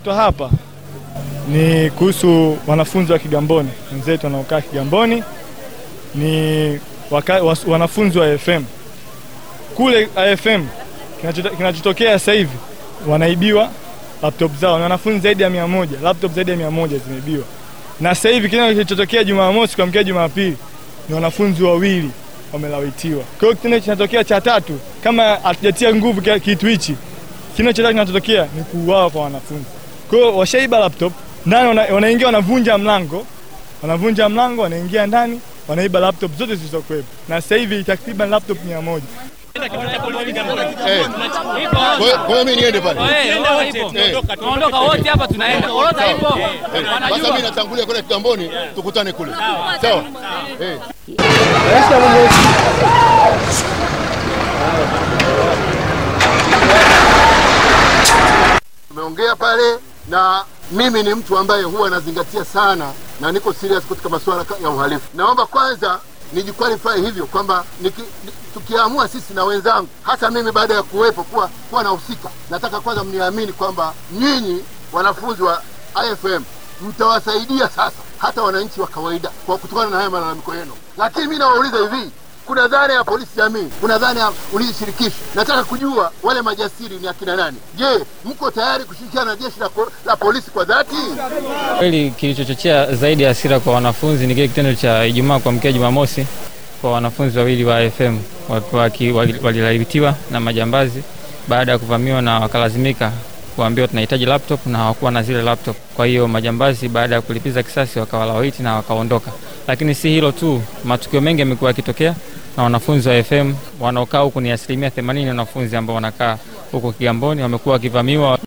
kilichofuatwa hapa ni kuhusu wanafunzi wa Kigamboni, wenzetu wanaokaa Kigamboni ni waka, was, wanafunzi wa AFM kule AFM. Kinachotokea sasa hivi wanaibiwa laptop zao, ni wanafunzi zaidi ya mia moja, laptop zaidi ya mia moja zimeibiwa, na sasa hivi kile kilichotokea Jumamosi kuamkia Jumapili ni wanafunzi wawili wamelawitiwa. Kwa hiyo kitendo kinatokea cha tatu, kama hatujatia nguvu kitu hichi, cha tatu kinachotokea ni kuuawa kwa wanafunzi. Kwa hiyo washaiba laptop ndani, wanaingia wanavunja mlango, wanavunja mlango, wanaingia ndani, wanaiba laptop zote zilizokuwepo, na sasa hivi takriban laptop mia moja. Kwa hiyo mimi niende pale. Tunaondoka wote hapa tunaenda. Orodha ipo. Sasa mimi natangulia kwenda Kigamboni, tukutane kule. Sawa? Eh. Tumeongea pale na mimi ni mtu ambaye huwa nazingatia sana na niko serious katika masuala ya uhalifu. Naomba kwanza nijikwalify hivyo kwamba tukiamua sisi na wenzangu, hasa mimi baada ya kuwepo kuwa kuwa nahusika, nataka kwanza mniamini kwamba nyinyi wanafunzi wa IFM mtawasaidia sasa hata wananchi wa kawaida kwa kutokana na haya malalamiko yenu. Lakini mi nawauliza hivi, kuna dhana ya polisi jamii, kuna dhana ya ulinzi shirikishi. Nataka kujua wale majasiri ni akina nani? Je, mko tayari kushirikiana na jeshi la, la polisi kwa dhati? Kweli kilichochochea zaidi ya hasira kwa wanafunzi ni kile kitendo cha Ijumaa kuamkia Jumamosi kwa wanafunzi wawili wa FM walilawitiwa na majambazi baada ya kuvamiwa na wakalazimika kuambiwa tunahitaji laptop na hawakuwa na zile laptop. Kwa hiyo majambazi baada ya kulipiza kisasi wakawalawiti na wakaondoka. Lakini si hilo tu, matukio mengi yamekuwa yakitokea na wanafunzi wa FM wanaokaa huku ni asilimia themanini wanafunzi ambao wanakaa huko Kigamboni wamekuwa wakivamiwa